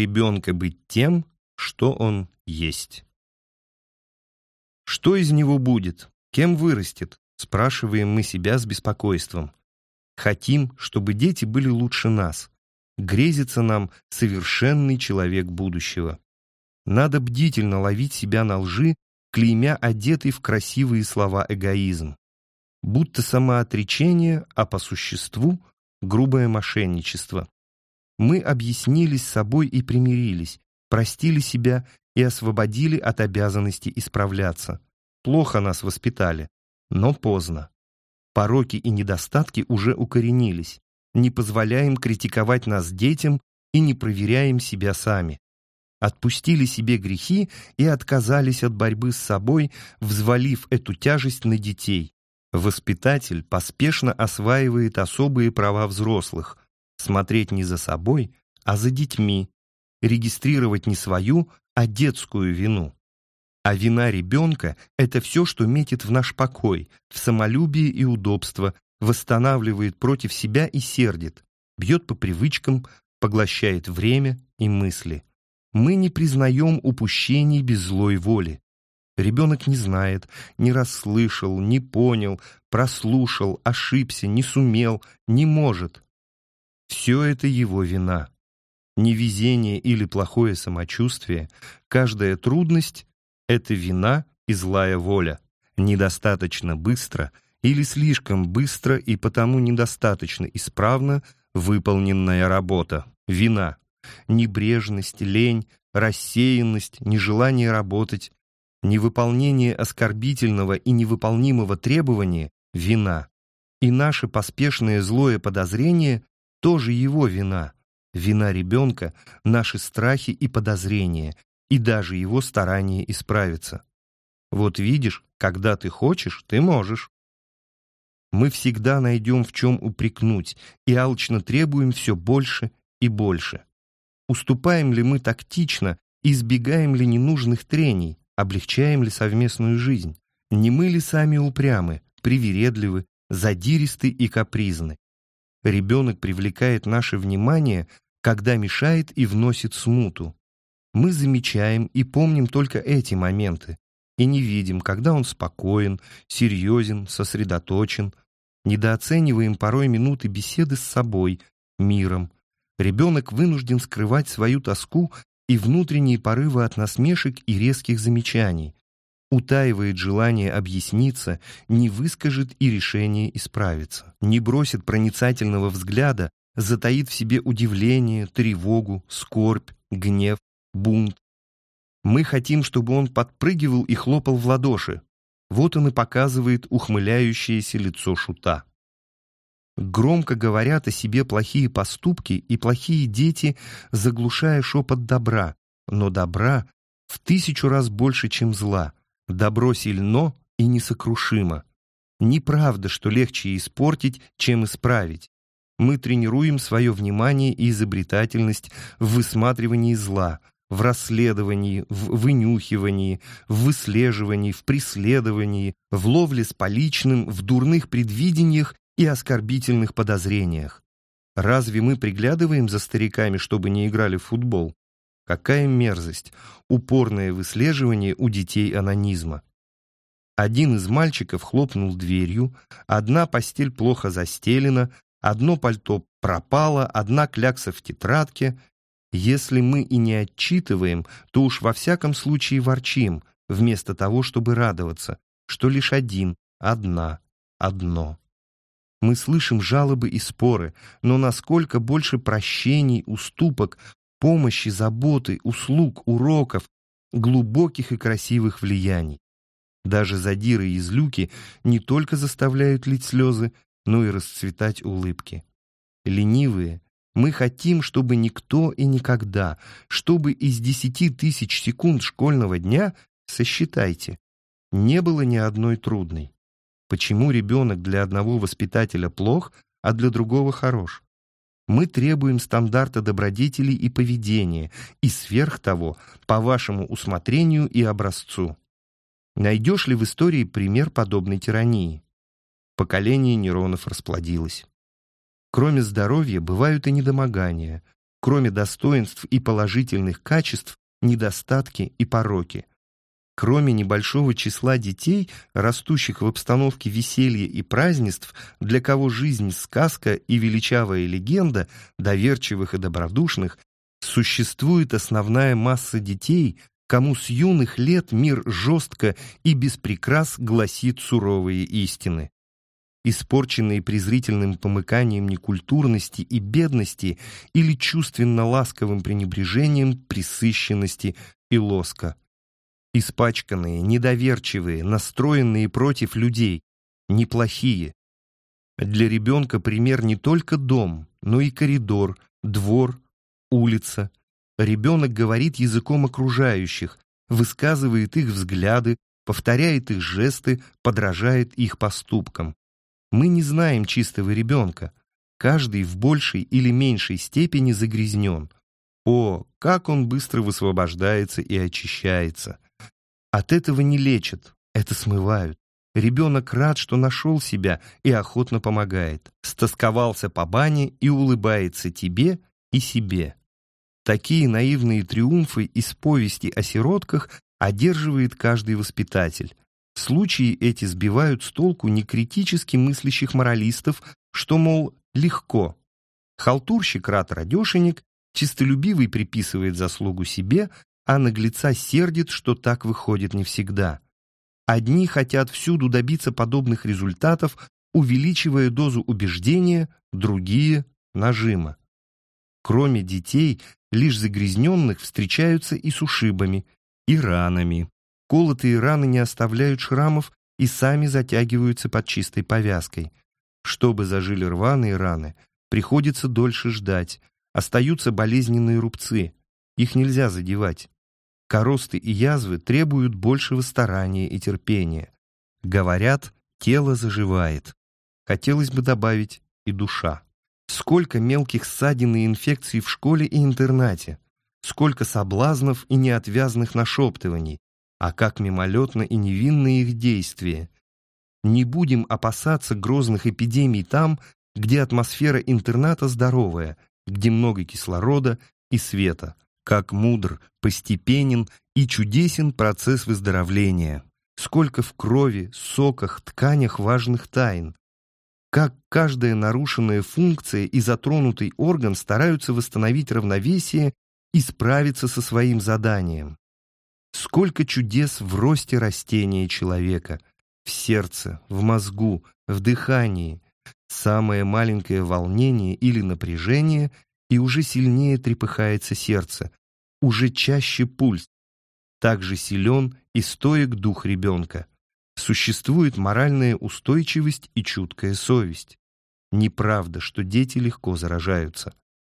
ребенка быть тем, что он есть. Что из него будет? Кем вырастет? Спрашиваем мы себя с беспокойством. Хотим, чтобы дети были лучше нас. Грезится нам совершенный человек будущего. Надо бдительно ловить себя на лжи, клеймя одетый в красивые слова эгоизм. Будто самоотречение, а по существу грубое мошенничество. Мы объяснились с собой и примирились, простили себя и освободили от обязанности исправляться. Плохо нас воспитали, но поздно. Пороки и недостатки уже укоренились. Не позволяем критиковать нас детям и не проверяем себя сами. Отпустили себе грехи и отказались от борьбы с собой, взвалив эту тяжесть на детей. Воспитатель поспешно осваивает особые права взрослых, смотреть не за собой, а за детьми, регистрировать не свою, а детскую вину. А вина ребенка — это все, что метит в наш покой, в самолюбие и удобство, восстанавливает против себя и сердит, бьет по привычкам, поглощает время и мысли. Мы не признаем упущений без злой воли. Ребенок не знает, не расслышал, не понял, прослушал, ошибся, не сумел, не может. Все это его вина. Невезение или плохое самочувствие, каждая трудность — это вина и злая воля. Недостаточно быстро или слишком быстро и потому недостаточно исправно выполненная работа. Вина. Небрежность, лень, рассеянность, нежелание работать, Невыполнение оскорбительного и невыполнимого требования — вина. И наше поспешное злое подозрение — тоже его вина. Вина ребенка — наши страхи и подозрения, и даже его старание исправиться. Вот видишь, когда ты хочешь, ты можешь. Мы всегда найдем в чем упрекнуть и алчно требуем все больше и больше. Уступаем ли мы тактично, избегаем ли ненужных трений, облегчаем ли совместную жизнь, не мы ли сами упрямы, привередливы, задиристы и капризны. Ребенок привлекает наше внимание, когда мешает и вносит смуту. Мы замечаем и помним только эти моменты, и не видим, когда он спокоен, серьезен, сосредоточен. Недооцениваем порой минуты беседы с собой, миром. Ребенок вынужден скрывать свою тоску и внутренние порывы от насмешек и резких замечаний, утаивает желание объясниться, не выскажет и решение исправиться, не бросит проницательного взгляда, затаит в себе удивление, тревогу, скорбь, гнев, бунт. Мы хотим, чтобы он подпрыгивал и хлопал в ладоши. Вот он и показывает ухмыляющееся лицо шута. Громко говорят о себе плохие поступки и плохие дети, заглушая шепот добра. Но добра в тысячу раз больше, чем зла. Добро сильно и несокрушимо. Неправда, что легче испортить, чем исправить. Мы тренируем свое внимание и изобретательность в высматривании зла, в расследовании, в вынюхивании, в выслеживании, в преследовании, в ловле с поличным, в дурных предвидениях и оскорбительных подозрениях. Разве мы приглядываем за стариками, чтобы не играли в футбол? Какая мерзость! Упорное выслеживание у детей анонизма. Один из мальчиков хлопнул дверью, одна постель плохо застелена, одно пальто пропало, одна клякса в тетрадке. Если мы и не отчитываем, то уж во всяком случае ворчим, вместо того, чтобы радоваться, что лишь один, одна, одно. Мы слышим жалобы и споры, но насколько больше прощений, уступок, помощи, заботы, услуг, уроков, глубоких и красивых влияний. Даже задиры и злюки не только заставляют лить слезы, но и расцветать улыбки. Ленивые, мы хотим, чтобы никто и никогда, чтобы из десяти тысяч секунд школьного дня, сосчитайте, не было ни одной трудной. Почему ребенок для одного воспитателя плох, а для другого хорош? Мы требуем стандарта добродетелей и поведения, и сверх того, по вашему усмотрению и образцу. Найдешь ли в истории пример подобной тирании? Поколение нейронов расплодилось. Кроме здоровья, бывают и недомогания. кроме достоинств и положительных качеств, недостатки и пороки. Кроме небольшого числа детей, растущих в обстановке веселья и празднеств, для кого жизнь — сказка и величавая легенда, доверчивых и добродушных, существует основная масса детей, кому с юных лет мир жестко и без прикрас гласит суровые истины. Испорченные презрительным помыканием некультурности и бедности или чувственно-ласковым пренебрежением присыщенности и лоска испачканные, недоверчивые, настроенные против людей, неплохие. Для ребенка пример не только дом, но и коридор, двор, улица. Ребенок говорит языком окружающих, высказывает их взгляды, повторяет их жесты, подражает их поступкам. Мы не знаем чистого ребенка. Каждый в большей или меньшей степени загрязнен. О, как он быстро высвобождается и очищается! От этого не лечат, это смывают. Ребенок рад, что нашел себя и охотно помогает. Стосковался по бане и улыбается тебе и себе. Такие наивные триумфы из повести о сиротках одерживает каждый воспитатель. Случаи эти сбивают с толку некритически мыслящих моралистов, что, мол, легко. Халтурщик рад-радешенек, чистолюбивый приписывает заслугу себе, а наглеца сердит, что так выходит не всегда. Одни хотят всюду добиться подобных результатов, увеличивая дозу убеждения, другие – нажима. Кроме детей, лишь загрязненных встречаются и с ушибами, и ранами. Колотые раны не оставляют шрамов и сами затягиваются под чистой повязкой. Чтобы зажили рваные раны, приходится дольше ждать, остаются болезненные рубцы, их нельзя задевать. Коросты и язвы требуют большего старания и терпения. Говорят, тело заживает. Хотелось бы добавить и душа. Сколько мелких ссадин и инфекций в школе и интернате. Сколько соблазнов и неотвязных нашептываний. А как мимолетно и невинны их действия. Не будем опасаться грозных эпидемий там, где атмосфера интерната здоровая, где много кислорода и света. Как мудр, постепенен и чудесен процесс выздоровления. Сколько в крови, соках, тканях важных тайн. Как каждая нарушенная функция и затронутый орган стараются восстановить равновесие и справиться со своим заданием. Сколько чудес в росте растения человека, в сердце, в мозгу, в дыхании. Самое маленькое волнение или напряжение, и уже сильнее трепыхается сердце, уже чаще пульс. Также силен и стоек дух ребенка. Существует моральная устойчивость и чуткая совесть. Неправда, что дети легко заражаются.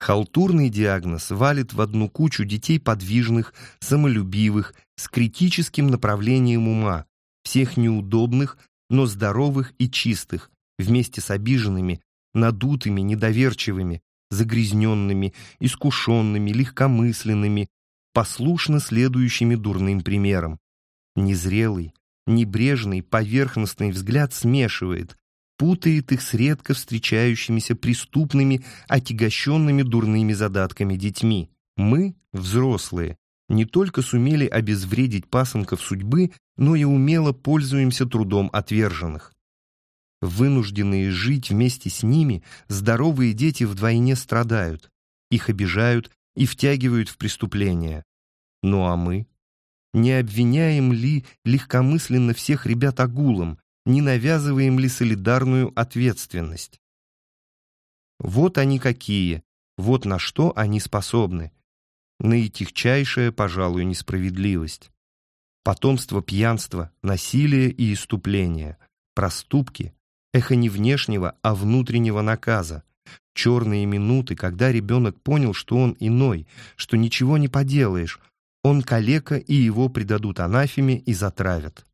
Халтурный диагноз валит в одну кучу детей подвижных, самолюбивых, с критическим направлением ума, всех неудобных, но здоровых и чистых, вместе с обиженными, надутыми, недоверчивыми, загрязненными, искушенными, легкомысленными, послушно следующими дурным примером. Незрелый, небрежный, поверхностный взгляд смешивает, путает их с редко встречающимися преступными, отягощенными дурными задатками детьми. Мы, взрослые, не только сумели обезвредить пасынков судьбы, но и умело пользуемся трудом отверженных. Вынужденные жить вместе с ними, здоровые дети вдвойне страдают, их обижают и втягивают в преступления. Ну а мы? Не обвиняем ли легкомысленно всех ребят огулом, не навязываем ли солидарную ответственность? Вот они какие, вот на что они способны. Наитихчайшая, пожалуй, несправедливость. Потомство пьянства, насилия и иступления, проступки, эхо не внешнего, а внутреннего наказа. Черные минуты, когда ребенок понял, что он иной, что ничего не поделаешь, он калека, и его предадут анафеме и затравят.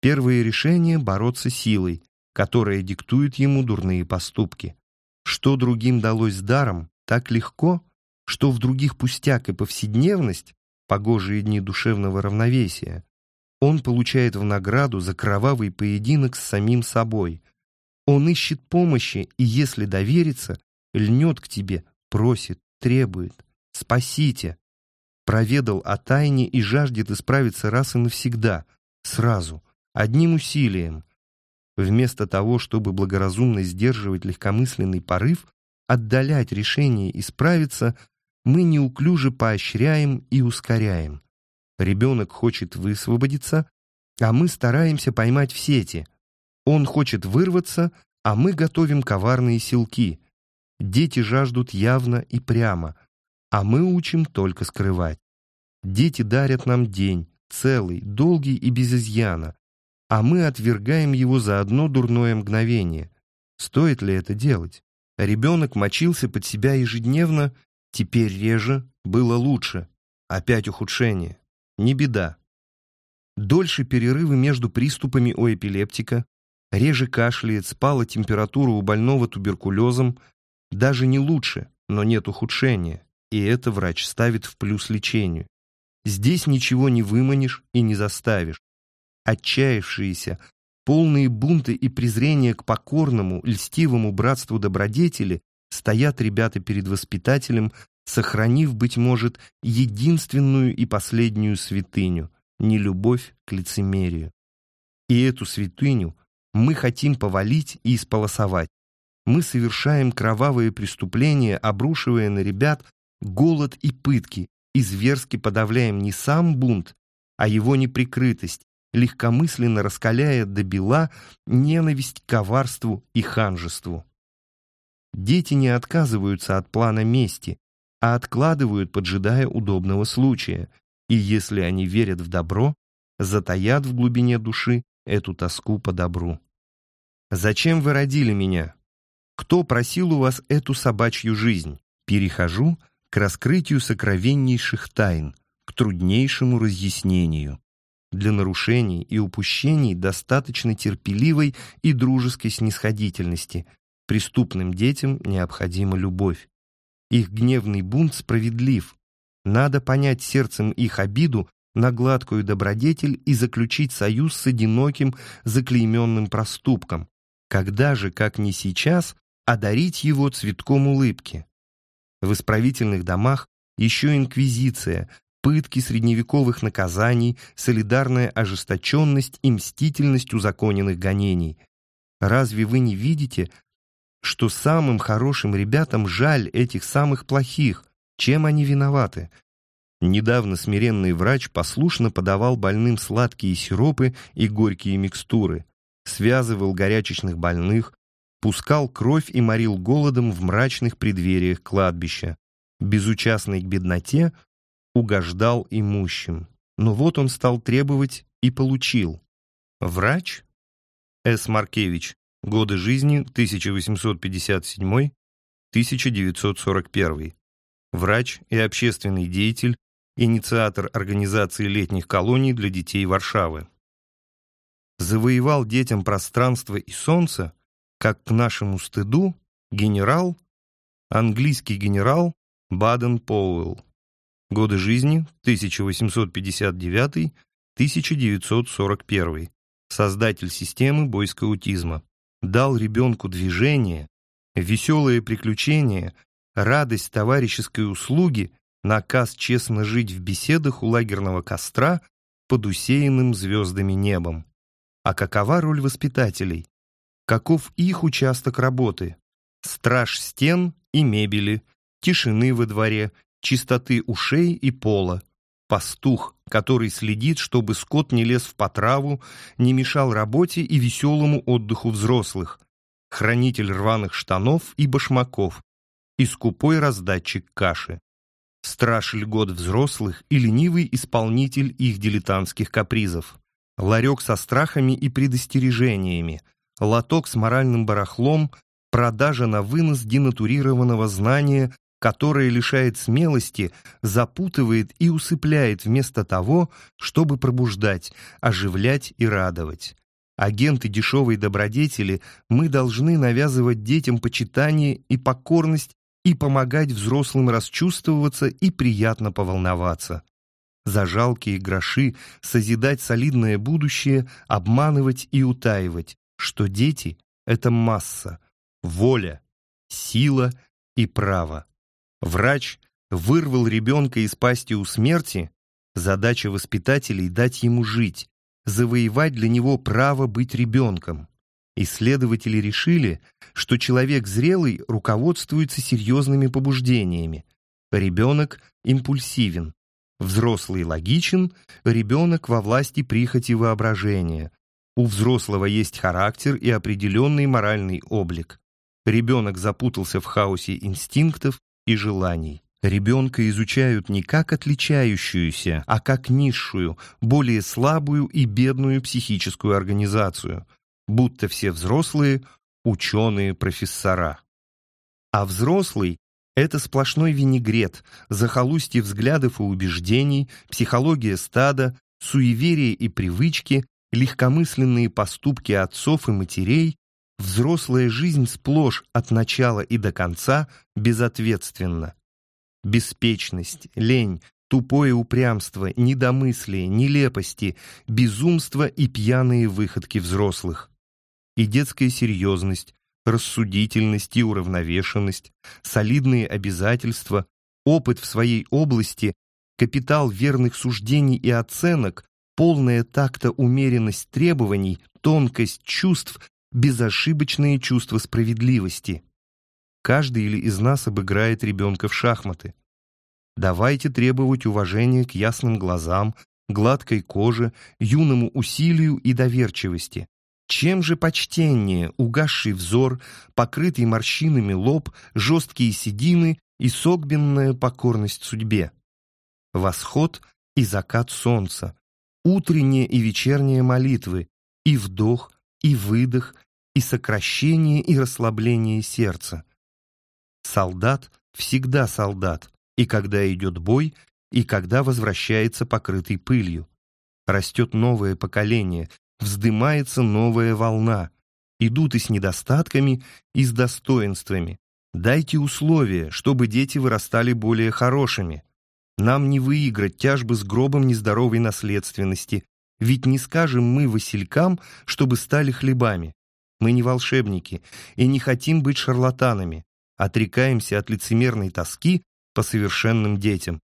Первое решение — бороться силой, которая диктует ему дурные поступки. Что другим далось даром, так легко, что в других пустяк и повседневность, погожие дни душевного равновесия, он получает в награду за кровавый поединок с самим собой. Он ищет помощи, и если доверится, льнет к тебе, просит, требует. Спасите. Проведал о тайне и жаждет исправиться раз и навсегда, сразу, одним усилием. Вместо того, чтобы благоразумно сдерживать легкомысленный порыв, отдалять решение исправиться, мы неуклюже поощряем и ускоряем. Ребенок хочет высвободиться, а мы стараемся поймать в сети. Он хочет вырваться, а мы готовим коварные силки. Дети жаждут явно и прямо, а мы учим только скрывать. Дети дарят нам день, целый, долгий и без изъяна, а мы отвергаем его за одно дурное мгновение. Стоит ли это делать? Ребенок мочился под себя ежедневно, теперь реже, было лучше. Опять ухудшение. Не беда. Дольше перерывы между приступами у эпилептика, реже кашляет, спала температура у больного туберкулезом, даже не лучше, но нет ухудшения, и это врач ставит в плюс лечению. Здесь ничего не выманишь и не заставишь. Отчаявшиеся, полные бунты и презрения к покорному, льстивому братству добродетели, стоят ребята перед воспитателем, сохранив, быть может, единственную и последнюю святыню — нелюбовь к лицемерию. И эту святыню мы хотим повалить и исполосовать. Мы совершаем кровавые преступления, обрушивая на ребят голод и пытки, и зверски подавляем не сам бунт, а его неприкрытость, легкомысленно раскаляя до бела ненависть к коварству и ханжеству. Дети не отказываются от плана мести, а откладывают, поджидая удобного случая, и если они верят в добро, затаят в глубине души эту тоску по добру. «Зачем вы родили меня? Кто просил у вас эту собачью жизнь? Перехожу к раскрытию сокровеннейших тайн, к труднейшему разъяснению. Для нарушений и упущений достаточно терпеливой и дружеской снисходительности. Преступным детям необходима любовь. Их гневный бунт справедлив. Надо понять сердцем их обиду на гладкую добродетель и заключить союз с одиноким, заклейменным проступком. Когда же, как не сейчас, одарить его цветком улыбки? В исправительных домах еще инквизиция, пытки средневековых наказаний, солидарная ожесточенность и мстительность узаконенных гонений. Разве вы не видите, что самым хорошим ребятам жаль этих самых плохих? Чем они виноваты? Недавно смиренный врач послушно подавал больным сладкие сиропы и горькие микстуры, связывал горячечных больных, пускал кровь и морил голодом в мрачных преддвериях кладбища. Безучастный к бедноте, угождал имущим. Но вот он стал требовать и получил. Врач С. Маркевич. Годы жизни 1857-1941. Врач и общественный деятель, инициатор организации летних колоний для детей Варшавы. Завоевал детям пространство и солнце, как к нашему стыду, генерал, английский генерал Баден Поуэлл. Годы жизни 1859-1941. Создатель системы бойскаутизма. Дал ребенку движение, веселые приключения, радость товарищеской услуги, наказ честно жить в беседах у лагерного костра под усеянным звездами небом. А какова роль воспитателей? Каков их участок работы? Страж стен и мебели, тишины во дворе, чистоты ушей и пола, пастух, который следит, чтобы скот не лез в потраву, не мешал работе и веселому отдыху взрослых, хранитель рваных штанов и башмаков, и скупой раздатчик каши, страж льгот взрослых и ленивый исполнитель их дилетантских капризов, ларек со страхами и предостережениями, лоток с моральным барахлом, продажа на вынос денатурированного знания которое лишает смелости, запутывает и усыпляет вместо того, чтобы пробуждать, оживлять и радовать. Агенты дешевой добродетели, мы должны навязывать детям почитание и покорность и помогать взрослым расчувствоваться и приятно поволноваться. За жалкие гроши созидать солидное будущее, обманывать и утаивать, что дети — это масса, воля, сила и право. Врач вырвал ребенка из пасти у смерти, задача воспитателей — дать ему жить, завоевать для него право быть ребенком. Исследователи решили, что человек зрелый руководствуется серьезными побуждениями. Ребенок импульсивен, взрослый логичен, ребенок во власти прихоти воображения. У взрослого есть характер и определенный моральный облик. Ребенок запутался в хаосе инстинктов и желаний. Ребенка изучают не как отличающуюся, а как низшую, более слабую и бедную психическую организацию, будто все взрослые – ученые-профессора. А взрослый – это сплошной винегрет, захолустье взглядов и убеждений, психология стада, суеверия и привычки, легкомысленные поступки отцов и матерей, взрослая жизнь сплошь от начала и до конца безответственна. Беспечность, лень, тупое упрямство, недомыслие, нелепости, безумство и пьяные выходки взрослых. И детская серьезность, рассудительность и уравновешенность, солидные обязательства, опыт в своей области, капитал верных суждений и оценок, полная такта умеренность требований, тонкость чувств, безошибочные чувства справедливости. Каждый или из нас обыграет ребенка в шахматы. Давайте требовать уважения к ясным глазам, гладкой коже, юному усилию и доверчивости. Чем же почтеннее угасший взор, покрытый морщинами лоб, жесткие седины и согбенная покорность судьбе? Восход и закат солнца, утренние и вечерние молитвы, и вдох, и выдох, и сокращение и расслабление сердца. Солдат всегда солдат, и когда идет бой, и когда возвращается покрытый пылью. Растет новое поколение, вздымается новая волна. Идут и с недостатками, и с достоинствами. Дайте условия, чтобы дети вырастали более хорошими. Нам не выиграть тяжбы с гробом нездоровой наследственности, ведь не скажем мы василькам, чтобы стали хлебами. Мы не волшебники и не хотим быть шарлатанами отрекаемся от лицемерной тоски по совершенным детям.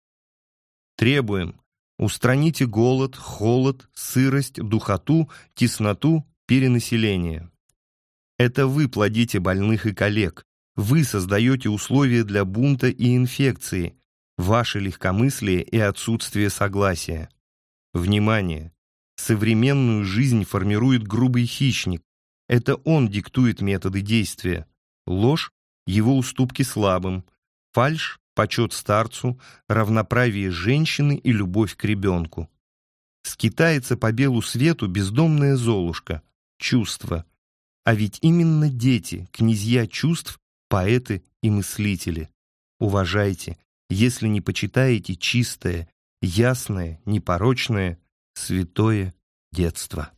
Требуем, устраните голод, холод, сырость, духоту, тесноту, перенаселение. Это вы плодите больных и коллег, вы создаете условия для бунта и инфекции, ваше легкомыслие и отсутствие согласия. Внимание! Современную жизнь формирует грубый хищник. Это он диктует методы действия. Ложь его уступки слабым, фальшь, почет старцу, равноправие женщины и любовь к ребенку. Скитается по белу свету бездомная золушка, чувство. А ведь именно дети, князья чувств, поэты и мыслители. Уважайте, если не почитаете чистое, ясное, непорочное, святое детство.